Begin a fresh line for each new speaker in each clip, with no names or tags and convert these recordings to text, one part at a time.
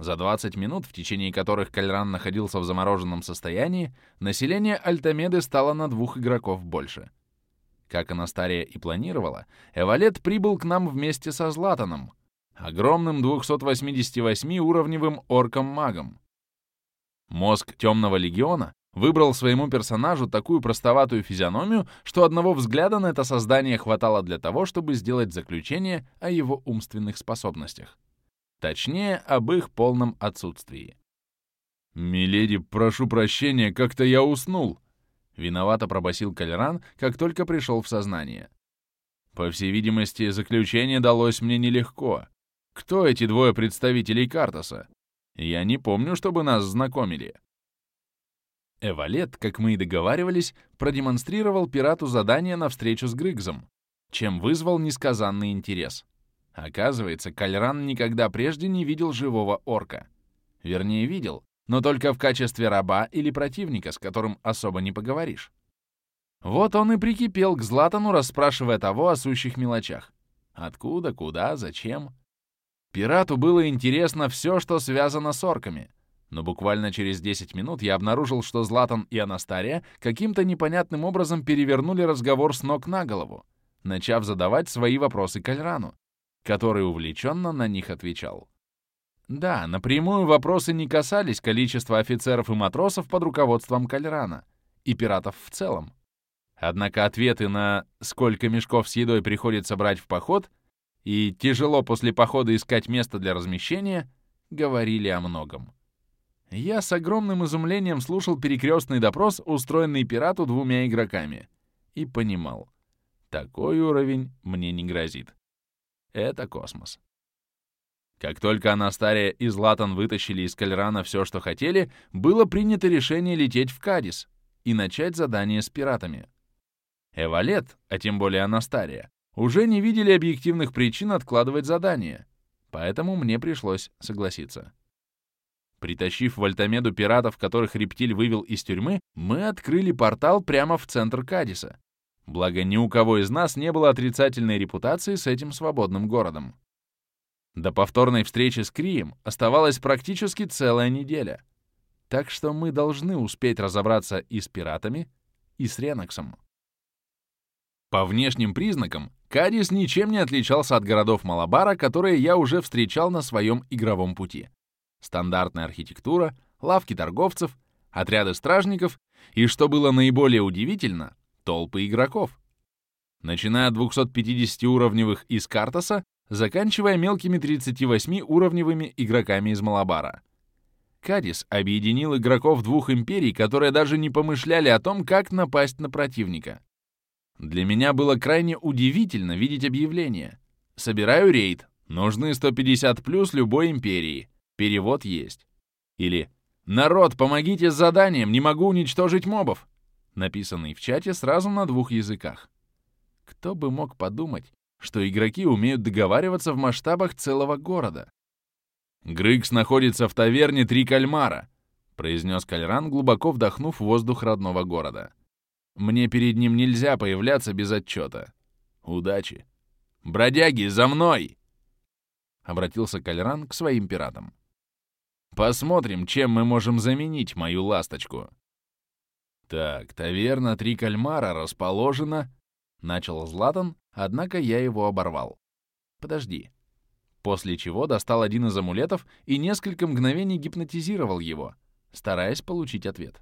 За 20 минут, в течение которых Кальран находился в замороженном состоянии, население Альтамеды стало на двух игроков больше. Как Анастария и планировала, Эвалет прибыл к нам вместе со Златаном, огромным 288-уровневым орком-магом. Мозг Темного Легиона выбрал своему персонажу такую простоватую физиономию, что одного взгляда на это создание хватало для того, чтобы сделать заключение о его умственных способностях. Точнее, об их полном отсутствии. «Миледи, прошу прощения, как-то я уснул», — виновато пробасил Калеран, как только пришел в сознание. «По всей видимости, заключение далось мне нелегко. Кто эти двое представителей Картаса? Я не помню, чтобы нас знакомили». Эвалет, как мы и договаривались, продемонстрировал пирату задание на встречу с Грыгзом, чем вызвал несказанный интерес. Оказывается, Кальран никогда прежде не видел живого орка. Вернее, видел, но только в качестве раба или противника, с которым особо не поговоришь. Вот он и прикипел к Златану, расспрашивая того о сущих мелочах. Откуда, куда, зачем. Пирату было интересно все, что связано с орками. Но буквально через 10 минут я обнаружил, что Златан и Анастария каким-то непонятным образом перевернули разговор с ног на голову, начав задавать свои вопросы Кальрану, который увлеченно на них отвечал. Да, напрямую вопросы не касались количества офицеров и матросов под руководством Кальрана и пиратов в целом. Однако ответы на «сколько мешков с едой приходится брать в поход» и «тяжело после похода искать место для размещения» говорили о многом. Я с огромным изумлением слушал перекрестный допрос, устроенный пирату двумя игроками, и понимал, такой уровень мне не грозит. Это космос. Как только Анастария и Златан вытащили из Кальрана все, что хотели, было принято решение лететь в Кадис и начать задание с пиратами. Эвалет, а тем более Анастария, уже не видели объективных причин откладывать задание, поэтому мне пришлось согласиться. Притащив в пиратов, которых Рептиль вывел из тюрьмы, мы открыли портал прямо в центр Кадиса, Благо, ни у кого из нас не было отрицательной репутации с этим свободным городом. До повторной встречи с Крием оставалась практически целая неделя. Так что мы должны успеть разобраться и с пиратами, и с Реноксом. По внешним признакам, Кадис ничем не отличался от городов Малабара, которые я уже встречал на своем игровом пути. Стандартная архитектура, лавки торговцев, отряды стражников и, что было наиболее удивительно, толпы игроков. Начиная от 250-уровневых из Картаса, заканчивая мелкими 38-уровневыми игроками из Малабара. Кадис объединил игроков двух империй, которые даже не помышляли о том, как напасть на противника. Для меня было крайне удивительно видеть объявление. «Собираю рейд. Нужны 150 плюс любой империи. Перевод есть». Или «Народ, помогите с заданием, не могу уничтожить мобов написанный в чате сразу на двух языках. Кто бы мог подумать, что игроки умеют договариваться в масштабах целого города. «Грыкс находится в таверне «Три кальмара», — произнес Кальран, глубоко вдохнув воздух родного города. «Мне перед ним нельзя появляться без отчета. Удачи!» «Бродяги, за мной!» — обратился Кальран к своим пиратам. «Посмотрим, чем мы можем заменить мою ласточку». «Так, таверна «Три кальмара» расположена...» Начал Златан, однако я его оборвал. «Подожди». После чего достал один из амулетов и несколько мгновений гипнотизировал его, стараясь получить ответ.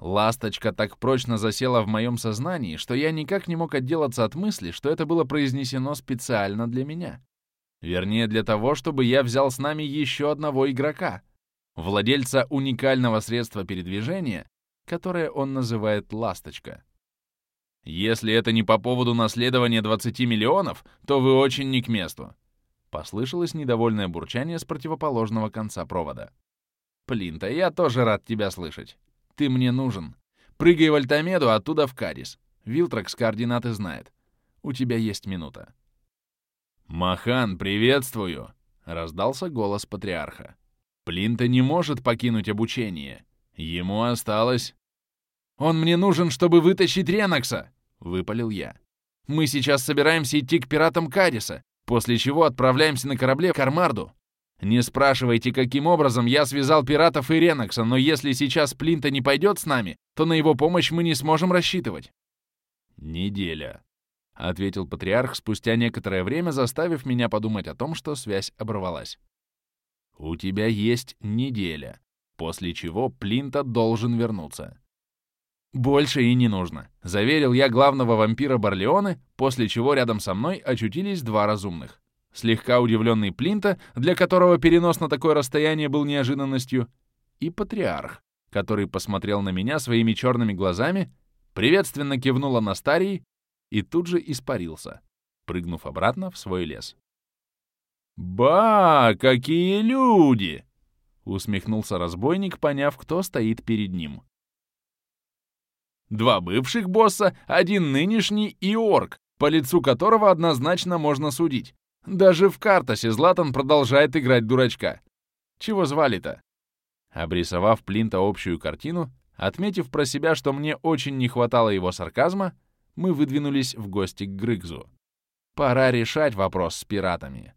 Ласточка так прочно засела в моем сознании, что я никак не мог отделаться от мысли, что это было произнесено специально для меня. Вернее, для того, чтобы я взял с нами еще одного игрока, владельца уникального средства передвижения, которое он называет «ласточка». «Если это не по поводу наследования 20 миллионов, то вы очень не к месту», — послышалось недовольное бурчание с противоположного конца провода. «Плинта, я тоже рад тебя слышать. Ты мне нужен. Прыгай в Альтамеду, оттуда в Кадис. Вилтракс координаты знает. У тебя есть минута». «Махан, приветствую!» — раздался голос патриарха. «Плинта не может покинуть обучение. Ему осталось «Он мне нужен, чтобы вытащить Ренокса!» — выпалил я. «Мы сейчас собираемся идти к пиратам Кадиса, после чего отправляемся на корабле в Кармарду. Не спрашивайте, каким образом я связал пиратов и Ренокса, но если сейчас Плинта не пойдет с нами, то на его помощь мы не сможем рассчитывать. Неделя, — ответил патриарх спустя некоторое время, заставив меня подумать о том, что связь оборвалась. У тебя есть неделя, после чего Плинта должен вернуться. «Больше и не нужно», — заверил я главного вампира Барлеоне, после чего рядом со мной очутились два разумных. Слегка удивленный Плинта, для которого перенос на такое расстояние был неожиданностью, и патриарх, который посмотрел на меня своими черными глазами, приветственно кивнул Анастарии и тут же испарился, прыгнув обратно в свой лес. «Ба, какие люди!» — усмехнулся разбойник, поняв, кто стоит перед ним. Два бывших босса, один нынешний и орк, по лицу которого однозначно можно судить. Даже в картосе Златан продолжает играть дурачка. Чего звали-то? Обрисовав Плинта общую картину, отметив про себя, что мне очень не хватало его сарказма, мы выдвинулись в гости к Грыгзу. Пора решать вопрос с пиратами.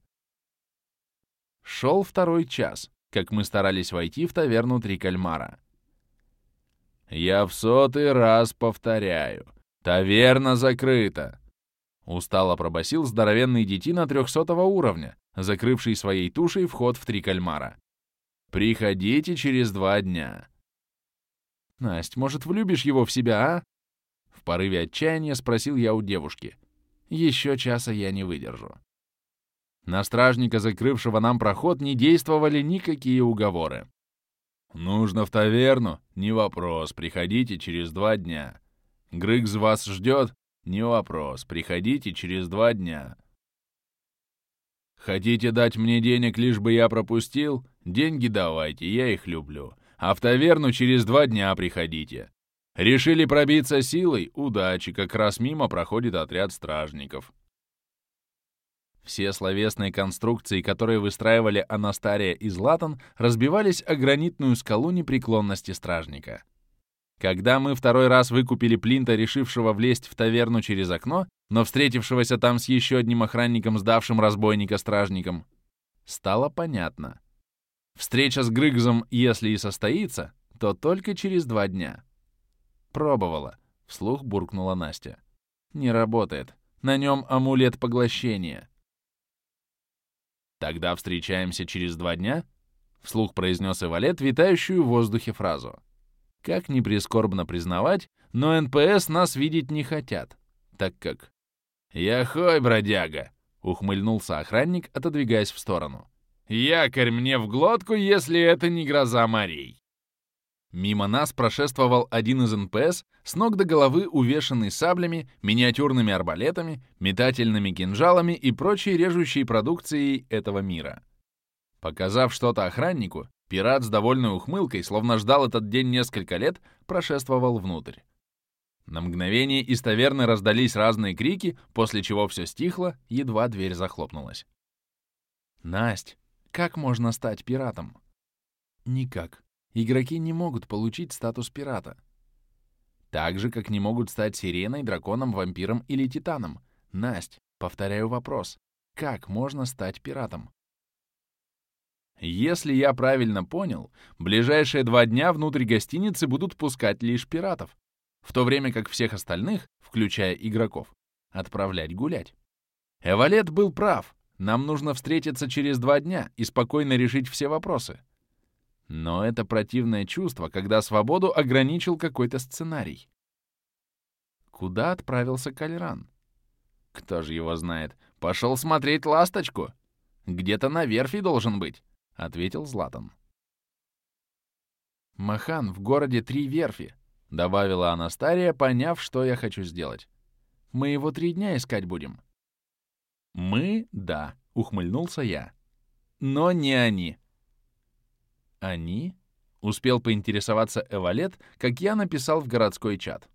Шел второй час, как мы старались войти в таверну Три Кальмара. Я в сотый раз повторяю. Таверна закрыта. Устало пробасил здоровенный детина трехсотого уровня, закрывший своей тушей вход в три кальмара. «Приходите через два дня». «Насть, может, влюбишь его в себя, а?» В порыве отчаяния спросил я у девушки. «Еще часа я не выдержу». На стражника, закрывшего нам проход, не действовали никакие уговоры. «Нужно в таверну? Не вопрос, приходите через два дня. Грыгз вас ждет? Не вопрос, приходите через два дня». «Хотите дать мне денег, лишь бы я пропустил? Деньги давайте, я их люблю. А в таверну через два дня приходите. Решили пробиться силой? Удачи, как раз мимо проходит отряд стражников. Все словесные конструкции, которые выстраивали Анастария и Златан, разбивались о гранитную скалу непреклонности стражника. Когда мы второй раз выкупили Плинта, решившего влезть в таверну через окно, но встретившегося там с еще одним охранником, сдавшим разбойника стражником, стало понятно. Встреча с Грыгзом, если и состоится, то только через два дня. Пробовала. Вслух буркнула Настя. Не работает. На нем амулет поглощения. «Тогда встречаемся через два дня?» — вслух произнес Эвалет, витающую в воздухе фразу. Как ни прискорбно признавать, но НПС нас видеть не хотят, так как... «Яхой, бродяга!» — ухмыльнулся охранник, отодвигаясь в сторону. «Якорь мне в глотку, если это не гроза морей!» Мимо нас прошествовал один из НПС, с ног до головы увешанный саблями, миниатюрными арбалетами, метательными кинжалами и прочей режущей продукцией этого мира. Показав что-то охраннику, пират с довольной ухмылкой, словно ждал этот день несколько лет, прошествовал внутрь. На мгновение из таверны раздались разные крики, после чего все стихло, едва дверь захлопнулась. «Насть, как можно стать пиратом?» «Никак», игроки не могут получить статус пирата. Так же, как не могут стать сиреной, драконом, вампиром или титаном. Насть, повторяю вопрос. Как можно стать пиратом? Если я правильно понял, ближайшие два дня внутрь гостиницы будут пускать лишь пиратов, в то время как всех остальных, включая игроков, отправлять гулять. Эвалет был прав. Нам нужно встретиться через два дня и спокойно решить все вопросы. Но это противное чувство, когда свободу ограничил какой-то сценарий. Куда отправился Кальран? Кто же его знает? Пошел смотреть ласточку. Где-то на верфи должен быть, — ответил Златан. «Махан, в городе три верфи», — добавила Анастария, поняв, что я хочу сделать. «Мы его три дня искать будем». «Мы — да», — ухмыльнулся я. «Но не они. «Они?» — успел поинтересоваться Эвалет, как я написал в городской чат.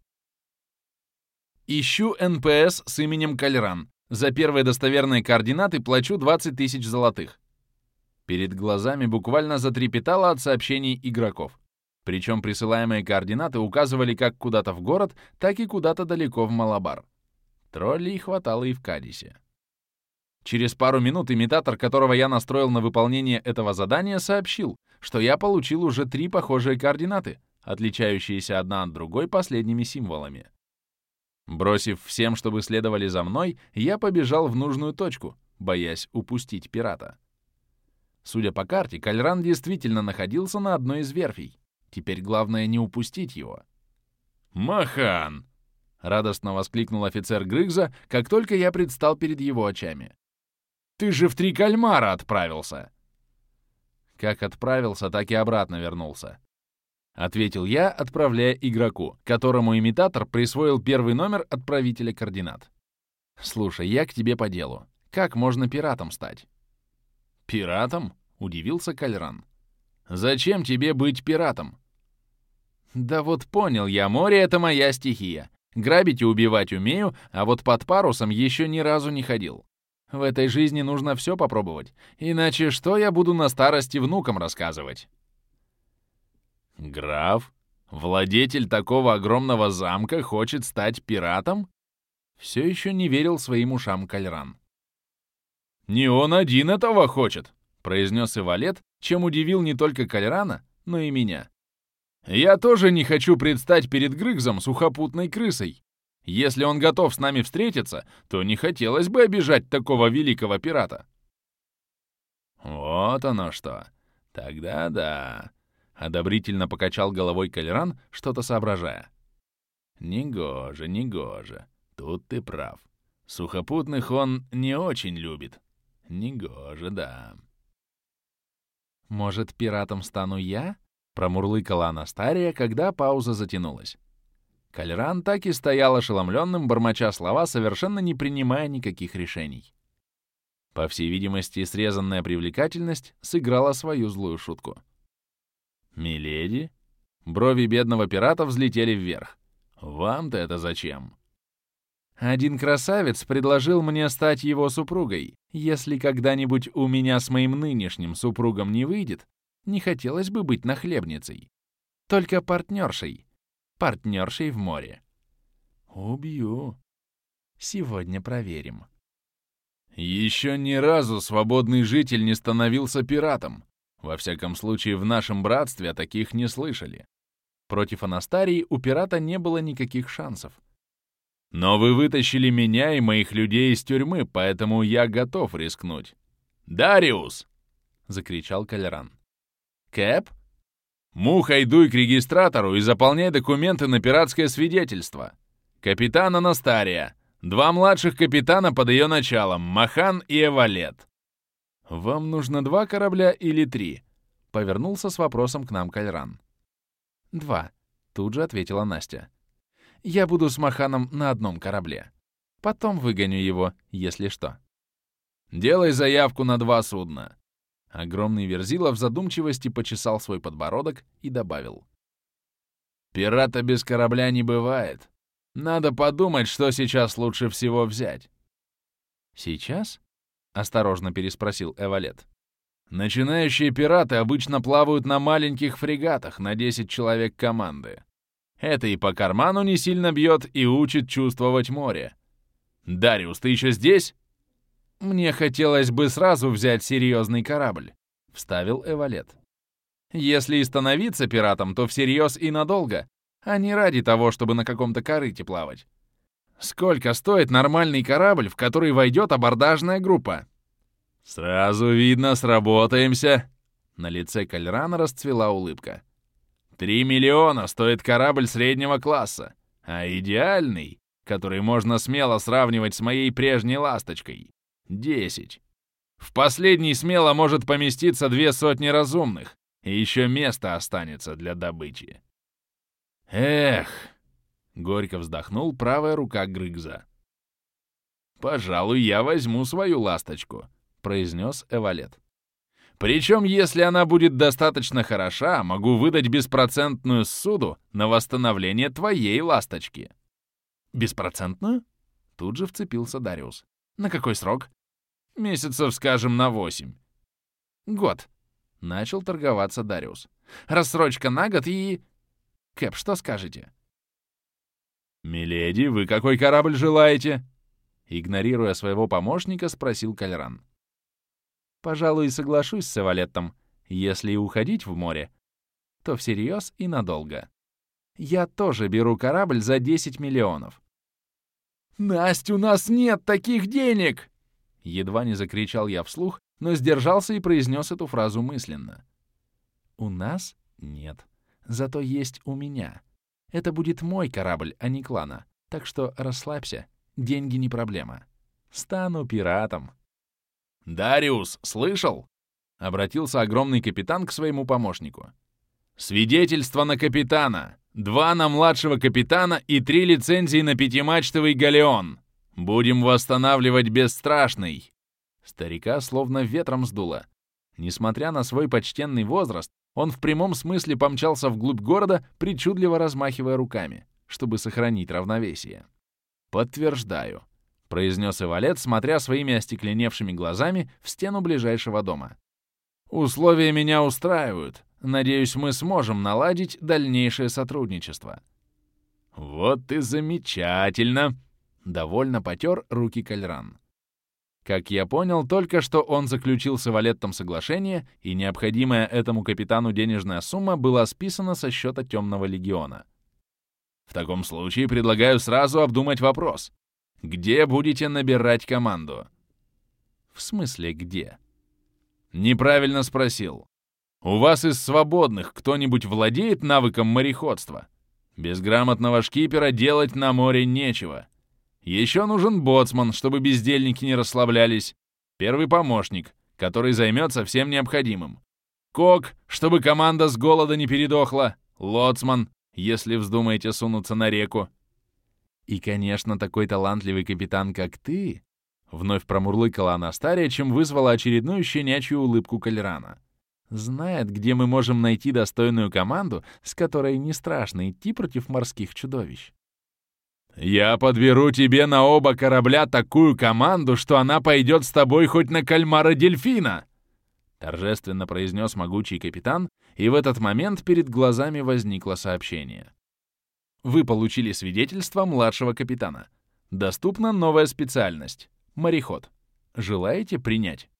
«Ищу НПС с именем Кальран. За первые достоверные координаты плачу 20 тысяч золотых». Перед глазами буквально затрепетало от сообщений игроков. Причем присылаемые координаты указывали как куда-то в город, так и куда-то далеко в Малабар. Троллей хватало и в Кадисе. Через пару минут имитатор, которого я настроил на выполнение этого задания, сообщил, что я получил уже три похожие координаты, отличающиеся одна от другой последними символами. Бросив всем, чтобы следовали за мной, я побежал в нужную точку, боясь упустить пирата. Судя по карте, Кальран действительно находился на одной из верфей. Теперь главное не упустить его. «Махан!» — радостно воскликнул офицер Грыгза, как только я предстал перед его очами. «Ты же в три кальмара отправился!» Как отправился, так и обратно вернулся. — ответил я, отправляя игроку, которому имитатор присвоил первый номер отправителя координат. «Слушай, я к тебе по делу. Как можно пиратом стать?» «Пиратом?» — удивился Кальран. «Зачем тебе быть пиратом?» «Да вот понял я, море — это моя стихия. Грабить и убивать умею, а вот под парусом еще ни разу не ходил. В этой жизни нужно все попробовать, иначе что я буду на старости внукам рассказывать?» Граф? Владетель такого огромного замка хочет стать пиратом? Все еще не верил своим ушам Кальран. «Не он один этого хочет», — произнес Ивалет, чем удивил не только Кальрана, но и меня. «Я тоже не хочу предстать перед Грыгзом сухопутной крысой. Если он готов с нами встретиться, то не хотелось бы обижать такого великого пирата». «Вот оно что. Тогда да. Одобрительно покачал головой Калеран, что-то соображая. «Негоже, негоже. Тут ты прав. Сухопутных он не очень любит. Негоже, да». «Может, пиратом стану я?» — промурлыкала Анастария, когда пауза затянулась. Кальран так и стоял ошеломленным, бормоча слова, совершенно не принимая никаких решений. По всей видимости, срезанная привлекательность сыграла свою злую шутку. «Миледи?» Брови бедного пирата взлетели вверх. «Вам-то это зачем?» «Один красавец предложил мне стать его супругой. Если когда-нибудь у меня с моим нынешним супругом не выйдет, не хотелось бы быть нахлебницей. Только партнершей. Партнершей в море». «Убью. Сегодня проверим». «Еще ни разу свободный житель не становился пиратом», во всяком случае, в нашем братстве о таких не слышали. Против Анастарии у пирата не было никаких шансов. Но вы вытащили меня и моих людей из тюрьмы, поэтому я готов рискнуть. «Дариус!» — закричал Калеран. «Кэп?» «Муха, идуй к регистратору и заполняй документы на пиратское свидетельство. Капитан Анастария. Два младших капитана под ее началом, Махан и Эвалет. «Вам нужно два корабля или три?» — повернулся с вопросом к нам Кальран. «Два», — тут же ответила Настя. «Я буду с Маханом на одном корабле. Потом выгоню его, если что». «Делай заявку на два судна». Огромный Верзила в задумчивости почесал свой подбородок и добавил. «Пирата без корабля не бывает. Надо подумать, что сейчас лучше всего взять». «Сейчас?» Осторожно переспросил Эвалет. Начинающие пираты обычно плавают на маленьких фрегатах на 10 человек команды. Это и по карману не сильно бьет, и учит чувствовать море. «Дариус, ты еще здесь?» «Мне хотелось бы сразу взять серьезный корабль», — вставил Эвалет. «Если и становиться пиратом, то всерьез и надолго, а не ради того, чтобы на каком-то корыте плавать. Сколько стоит нормальный корабль, в который войдет абордажная группа? Сразу видно, сработаемся. На лице Кальрана расцвела улыбка. Три миллиона стоит корабль среднего класса, а идеальный, который можно смело сравнивать с моей прежней ласточкой, десять. В последний смело может поместиться две сотни разумных, и еще место останется для добычи. Эх, Горько вздохнул правая рука Грыгза. «Пожалуй, я возьму свою ласточку», — произнес Эвалет. «Причем, если она будет достаточно хороша, могу выдать беспроцентную суду на восстановление твоей ласточки». «Беспроцентную?» — тут же вцепился Дариус. «На какой срок?» «Месяцев, скажем, на восемь». «Год», — начал торговаться Дариус. «Рассрочка на год и...» «Кэп, что скажете?» «Миледи, вы какой корабль желаете?» Игнорируя своего помощника, спросил Кальран. «Пожалуй, соглашусь с Эвалеттом. Если и уходить в море, то всерьез и надолго. Я тоже беру корабль за 10 миллионов». «Насть, у нас нет таких денег!» Едва не закричал я вслух, но сдержался и произнес эту фразу мысленно. «У нас нет. Зато есть у меня. Это будет мой корабль, а не клана. Так что расслабься. Деньги не проблема. Стану пиратом».
«Дариус, слышал?» — обратился огромный капитан к своему помощнику. «Свидетельство на капитана! Два на младшего капитана и три лицензии на пятимачтовый галеон! Будем восстанавливать бесстрашный!»
Старика словно ветром сдуло. Несмотря на свой почтенный возраст, он в прямом смысле помчался вглубь города, причудливо размахивая руками, чтобы сохранить равновесие. «Подтверждаю», — произнес Ивалет, смотря своими остекленевшими глазами в стену ближайшего дома. «Условия меня устраивают. Надеюсь, мы сможем наладить дальнейшее сотрудничество».
«Вот и замечательно!» — довольно потер руки Кальран.
Как я понял, только что он заключил с Валеттом соглашение, и необходимая этому капитану денежная сумма была списана со счета Темного Легиона.
В таком случае предлагаю сразу обдумать вопрос. Где будете набирать команду?
В смысле, где?
Неправильно спросил. У вас из свободных кто-нибудь владеет навыком мореходства? Без грамотного шкипера делать на море нечего. Еще нужен боцман, чтобы бездельники не расслаблялись. Первый помощник, который займется всем необходимым. Кок, чтобы команда с голода не передохла. Лоцман, если вздумаете сунуться на реку.
И, конечно, такой талантливый капитан, как ты, вновь промурлыкала Анастария, чем вызвала очередную щенячью улыбку Калерана. Знает, где мы можем найти достойную команду, с которой не страшно идти против морских чудовищ.
«Я подберу тебе на оба корабля такую команду, что она пойдет с тобой хоть на кальмара-дельфина!»
Торжественно произнес могучий капитан, и в этот момент перед глазами возникло сообщение. Вы получили свидетельство младшего капитана. Доступна новая специальность — мореход. Желаете принять?